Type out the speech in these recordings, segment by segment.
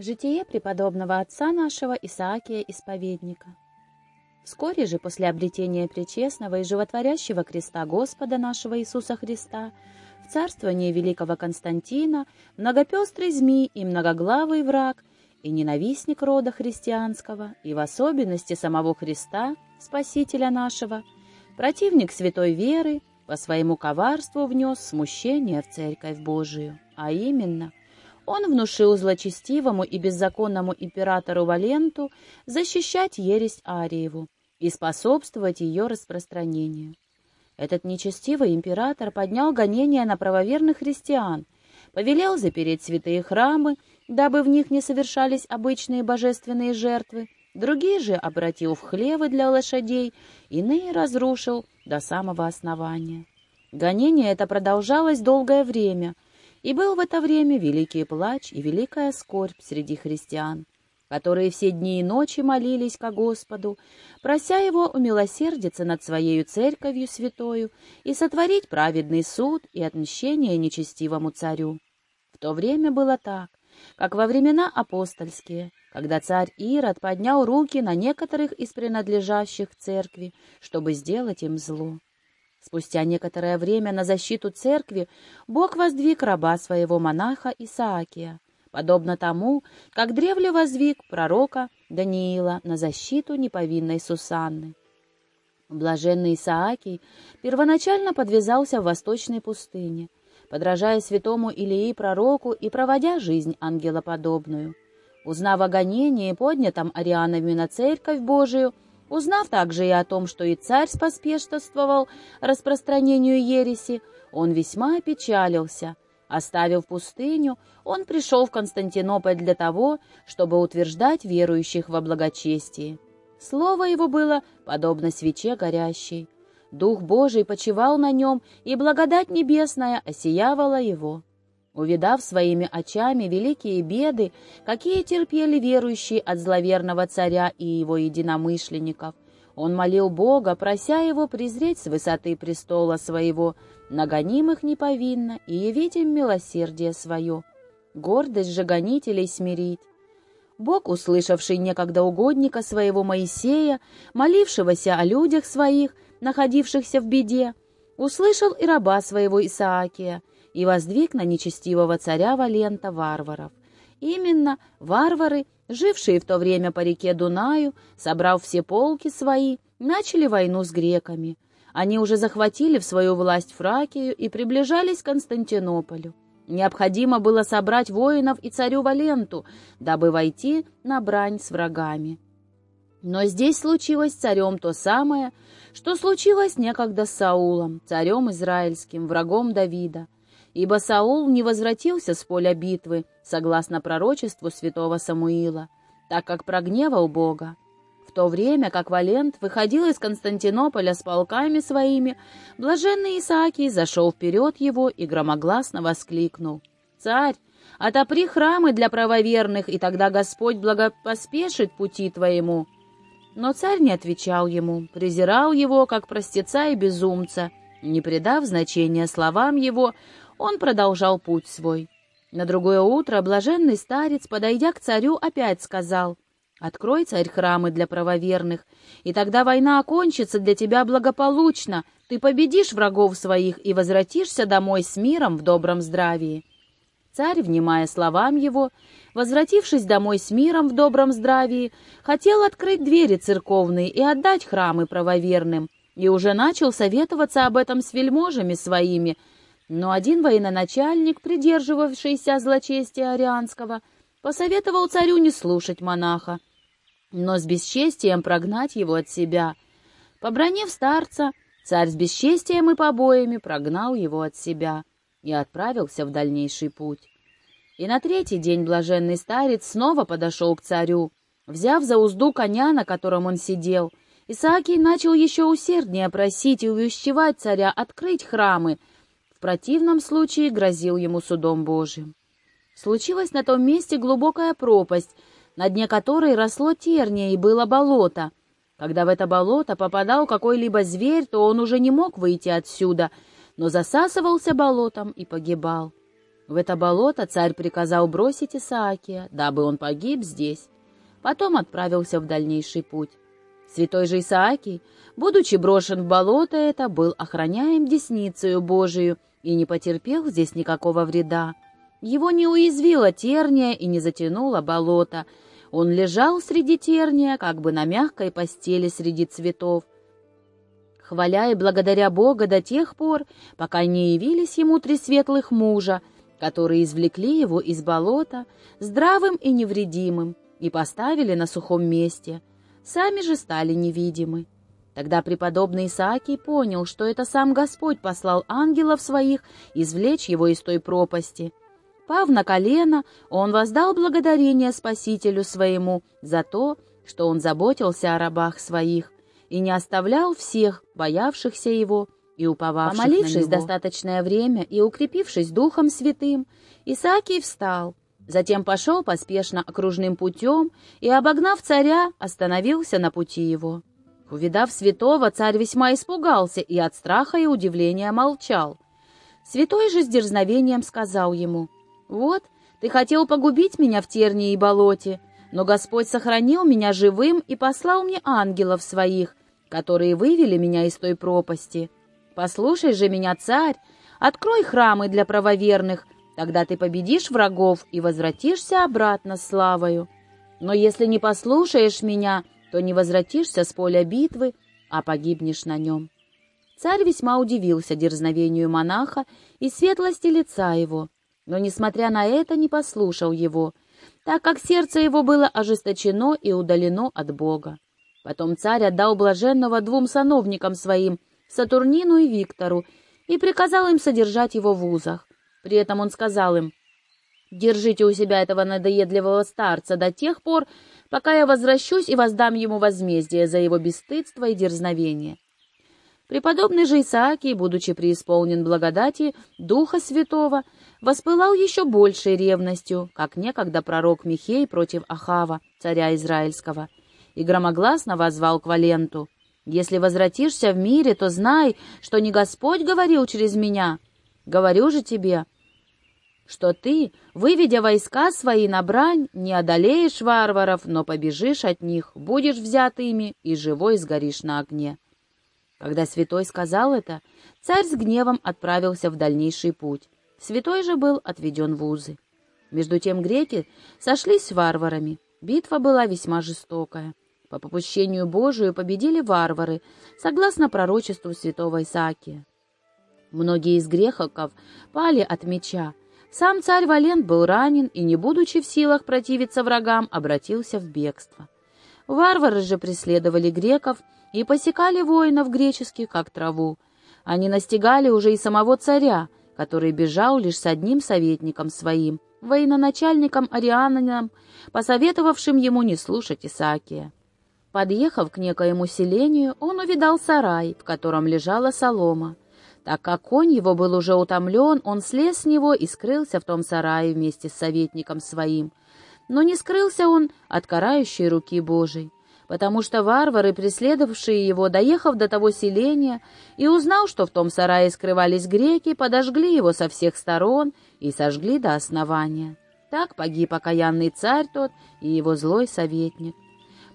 Житие преподобного отца нашего Исаакия Исповедника. Вскоре же после обретения пречестного и животворящего креста Господа нашего Иисуса Христа в царствование великого Константина многопестрый змей и многоглавый враг и ненавистник рода христианского, и в особенности самого Христа, Спасителя нашего, противник святой веры, по своему коварству внес смущение в Церковь Божию, а именно – он внушил злочестивому и беззаконному императору Валенту защищать ересь Ариеву и способствовать ее распространению. Этот нечестивый император поднял гонения на правоверных христиан, повелел запереть святые храмы, дабы в них не совершались обычные божественные жертвы, другие же обратил в хлевы для лошадей, иные разрушил до самого основания. Гонение это продолжалось долгое время — и был в это время великий плач и великая скорбь среди христиан, которые все дни и ночи молились ко Господу, прося Его умилосердиться над Своею Церковью Святою и сотворить праведный суд и отмщение нечестивому царю. В то время было так, как во времена апостольские, когда царь Ирод поднял руки на некоторых из принадлежащих церкви, чтобы сделать им зло. Спустя некоторое время на защиту церкви Бог воздвиг раба своего монаха Исаакия, подобно тому, как древле воздвиг пророка Даниила на защиту неповинной Сусанны. Блаженный Исаакий первоначально подвязался в восточной пустыне, подражая святому Илии пророку и проводя жизнь ангелоподобную. Узнав о гонении, поднятом Ариановыми на церковь Божию, Узнав также и о том, что и царь споспешствовал распространению ереси, он весьма опечалился. Оставив пустыню, он пришел в Константинополь для того, чтобы утверждать верующих во благочестии. Слово его было подобно свече горящей. Дух Божий почивал на нем, и благодать небесная осиявала его. Увидав своими очами великие беды, какие терпели верующие от зловерного царя и его единомышленников, он молил Бога, прося его презреть с высоты престола своего, нагонимых неповинно, и явить им милосердие свое, гордость же гонителей смирить. Бог, услышавший некогда угодника своего Моисея, молившегося о людях своих, находившихся в беде, услышал и раба своего Исаакия, и воздвиг на нечестивого царя Валента варваров. Именно варвары, жившие в то время по реке Дунаю, собрав все полки свои, начали войну с греками. Они уже захватили в свою власть Фракию и приближались к Константинополю. Необходимо было собрать воинов и царю Валенту, дабы войти на брань с врагами. Но здесь случилось царем то самое, что случилось некогда с Саулом, царем израильским, врагом Давида ибо Саул не возвратился с поля битвы, согласно пророчеству святого Самуила, так как прогневал Бога. В то время, как Валент выходил из Константинополя с полками своими, блаженный Исаакий зашел вперед его и громогласно воскликнул. «Царь, отопри храмы для правоверных, и тогда Господь благопоспешит пути твоему». Но царь не отвечал ему, презирал его, как простеца и безумца. Не придав значения словам его, он продолжал путь свой. На другое утро блаженный старец, подойдя к царю, опять сказал, «Открой, царь, храмы для правоверных, и тогда война окончится для тебя благополучно, ты победишь врагов своих и возвратишься домой с миром в добром здравии». Царь, внимая словам его, возвратившись домой с миром в добром здравии, хотел открыть двери церковные и отдать храмы правоверным, и уже начал советоваться об этом с вельможами своими, но один военачальник, придерживавшийся злочестия Арианского, посоветовал царю не слушать монаха, но с бесчестием прогнать его от себя. Побронив старца, царь с бесчестием и побоями прогнал его от себя и отправился в дальнейший путь. И на третий день блаженный старец снова подошел к царю. Взяв за узду коня, на котором он сидел, Исаакий начал еще усерднее просить и увещевать царя открыть храмы, в противном случае грозил ему судом Божиим. Случилась на том месте глубокая пропасть, на дне которой росло терния и было болото. Когда в это болото попадал какой-либо зверь, то он уже не мог выйти отсюда, но засасывался болотом и погибал. В это болото царь приказал бросить Исаакия, дабы он погиб здесь. Потом отправился в дальнейший путь. Святой же Исаакий, будучи брошен в болото это, был охраняем десницею Божию и не потерпел здесь никакого вреда. Его не уязвила терния и не затянуло болото. Он лежал среди терния, как бы на мягкой постели среди цветов, хваля и благодаря Бога до тех пор, пока не явились ему три светлых мужа, которые извлекли его из болота здравым и невредимым и поставили на сухом месте, сами же стали невидимы. Тогда преподобный Исаакий понял, что это сам Господь послал ангелов своих извлечь его из той пропасти. Пав на колено, он воздал благодарение Спасителю своему за то, что он заботился о рабах своих и не оставлял всех, боявшихся его, и уповавших Помолившись на него. достаточное время и укрепившись Духом Святым, Исаакий встал, затем пошел поспешно окружным путем и, обогнав царя, остановился на пути его. Увидав святого, царь весьма испугался и от страха и удивления молчал. Святой же с дерзновением сказал ему, «Вот, ты хотел погубить меня в тернии и болоте, но Господь сохранил меня живым и послал мне ангелов своих, которые вывели меня из той пропасти. Послушай же меня, царь, открой храмы для правоверных, тогда ты победишь врагов и возвратишься обратно славою. Но если не послушаешь меня, то не возвратишься с поля битвы, а погибнешь на нем». Царь весьма удивился дерзновению монаха и светлости лица его, но, несмотря на это, не послушал его, так как сердце его было ожесточено и удалено от Бога. Потом царь отдал блаженного двум сановникам своим, Сатурнину и Виктору, и приказал им содержать его в узах. При этом он сказал им, «Держите у себя этого надоедливого старца до тех пор, пока я возвращусь и воздам ему возмездие за его бесстыдство и дерзновение». Преподобный же Исаакий, будучи преисполнен благодати Духа Святого, воспылал еще большей ревностью, как некогда пророк Михей против Ахава, царя Израильского, и громогласно возвал к Валенту. «Если возвратишься в мире, то знай, что не Господь говорил через меня. Говорю же тебе, что ты, выведя войска свои на брань, не одолеешь варваров, но побежишь от них, будешь взят ими и живой сгоришь на огне». Когда святой сказал это, царь с гневом отправился в дальнейший путь. Святой же был отведен в узы. Между тем греки сошлись с варварами. Битва была весьма жестокая. По попущению Божию победили варвары, согласно пророчеству святого Исаакия. Многие из грехоков пали от меча. Сам царь Валент был ранен и, не будучи в силах противиться врагам, обратился в бегство. Варвары же преследовали греков и посекали воинов греческих, как траву. Они настигали уже и самого царя, который бежал лишь с одним советником своим, военачальником Ариананом, посоветовавшим ему не слушать Исаакия. Подъехав к некоему селению, он увидал сарай, в котором лежала солома. Так как конь его был уже утомлен, он слез с него и скрылся в том сарае вместе с советником своим. Но не скрылся он от карающей руки Божией потому что варвары, преследовавшие его, доехав до того селения и узнал, что в том сарае скрывались греки, подожгли его со всех сторон и сожгли до основания. Так погиб окаянный царь тот и его злой советник.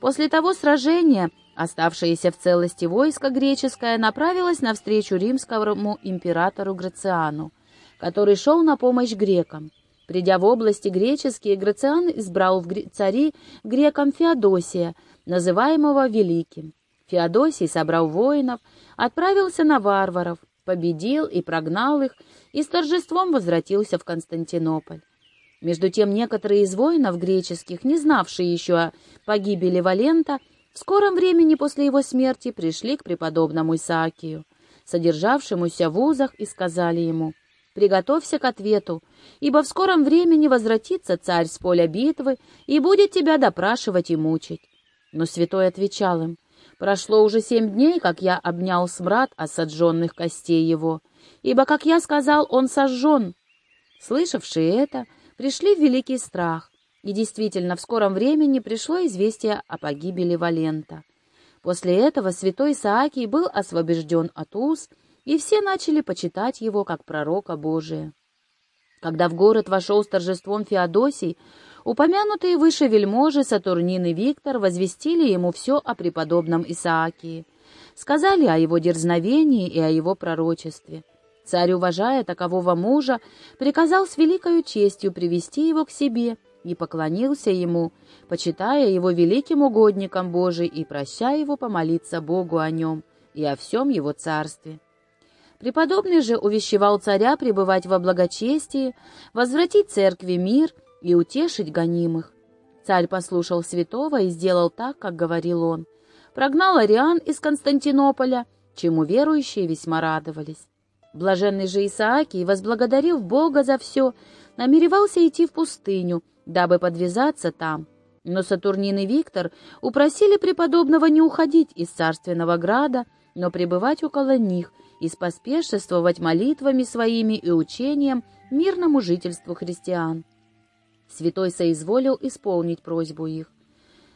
После того сражения оставшееся в целости войско греческое направилось навстречу римскому императору Грациану, который шел на помощь грекам. Придя в области греческие, Грациан избрал в цари грекам Феодосия, называемого Великим. Феодосий собрал воинов, отправился на варваров, победил и прогнал их, и с торжеством возвратился в Константинополь. Между тем некоторые из воинов греческих, не знавшие еще о погибели Валента, в скором времени после его смерти пришли к преподобному Исаакию, содержавшемуся в узах, и сказали ему, «Приготовься к ответу, ибо в скором времени возвратится царь с поля битвы и будет тебя допрашивать и мучить». Но святой отвечал им, «Прошло уже семь дней, как я обнял смрад от костей его, ибо, как я сказал, он сожжен». Слышавшие это, пришли в великий страх, и действительно в скором времени пришло известие о погибели Валента. После этого святой Исаакий был освобожден от уз, и все начали почитать его как пророка Божия. Когда в город вошел с торжеством Феодосий, упомянутые выше вельможи Сатурнин и Виктор возвестили ему все о преподобном Исаакии, сказали о его дерзновении и о его пророчестве. Царь, уважая такового мужа, приказал с великою честью привести его к себе и поклонился ему, почитая его великим угодником Божий и прощая его помолиться Богу о нем и о всем его царстве. Преподобный же увещевал царя пребывать во благочестии, возвратить церкви мир и утешить гонимых. Царь послушал святого и сделал так, как говорил он. Прогнал Ариан из Константинополя, чему верующие весьма радовались. Блаженный же Исаакий, возблагодарив Бога за все, намеревался идти в пустыню, дабы подвязаться там. Но Сатурнин и Виктор упросили преподобного не уходить из царственного града, но пребывать около них и споспешествовать молитвами своими и учением мирному жительству христиан. Святой соизволил исполнить просьбу их.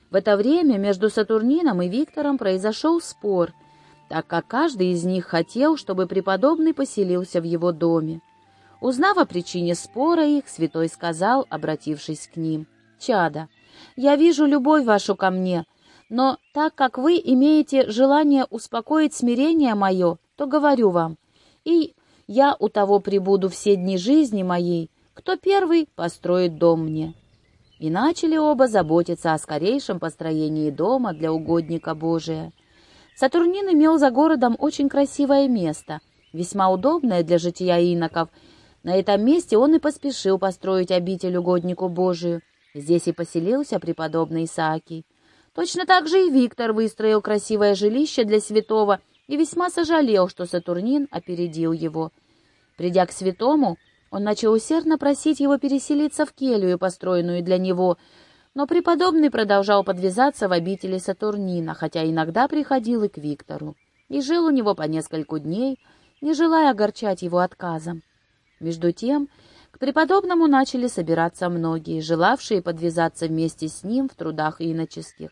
В это время между Сатурнином и Виктором произошел спор — так как каждый из них хотел, чтобы преподобный поселился в его доме. Узнав о причине спора их, святой сказал, обратившись к ним, «Чада, я вижу любовь вашу ко мне, но так как вы имеете желание успокоить смирение мое, то говорю вам, и я у того прибуду все дни жизни моей, кто первый построит дом мне». И начали оба заботиться о скорейшем построении дома для угодника Божия. Сатурнин имел за городом очень красивое место, весьма удобное для жития иноков. На этом месте он и поспешил построить обитель угоднику Божию. Здесь и поселился преподобный Исаакий. Точно так же и Виктор выстроил красивое жилище для святого и весьма сожалел, что Сатурнин опередил его. Придя к святому, он начал усердно просить его переселиться в келью, построенную для него, но преподобный продолжал подвязаться в обители Сатурнина, хотя иногда приходил и к Виктору, и жил у него по нескольку дней, не желая огорчать его отказом. Между тем, к преподобному начали собираться многие, желавшие подвязаться вместе с ним в трудах иноческих.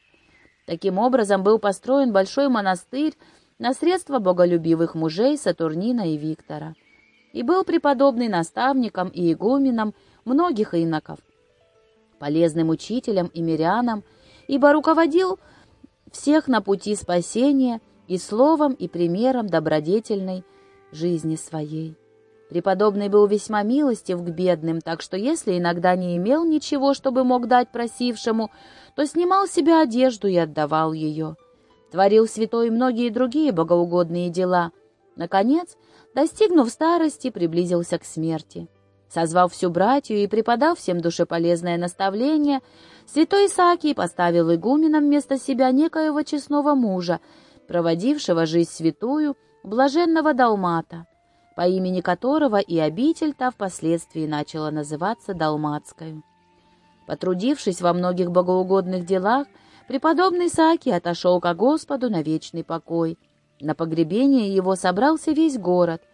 Таким образом был построен большой монастырь на средства боголюбивых мужей Сатурнина и Виктора. И был преподобный наставником и игуменом многих иноков, полезным учителем и мирянам, ибо руководил всех на пути спасения и словом, и примером добродетельной жизни своей. Преподобный был весьма милостив к бедным, так что если иногда не имел ничего, чтобы мог дать просившему, то снимал себе одежду и отдавал ее. Творил святой многие другие богоугодные дела. Наконец, достигнув старости, приблизился к смерти. Созвав всю братью и преподав всем душеполезное наставление, святой Исаакий поставил игуменом вместо себя некоего честного мужа, проводившего жизнь святую, блаженного Далмата, по имени которого и обитель та впоследствии начала называться Далматскою. Потрудившись во многих богоугодных делах, преподобный Исаакий отошел ко Господу на вечный покой. На погребение его собрался весь город —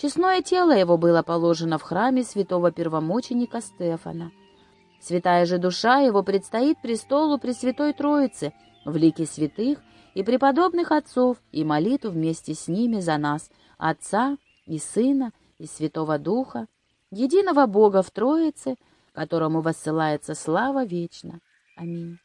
Честное тело его было положено в храме святого первомученика Стефана. Святая же душа его предстоит престолу Пресвятой Троицы, в лике святых и преподобных отцов, и молитву вместе с ними за нас, Отца и Сына и Святого Духа, единого Бога в Троице, которому воссылается слава вечно. Аминь.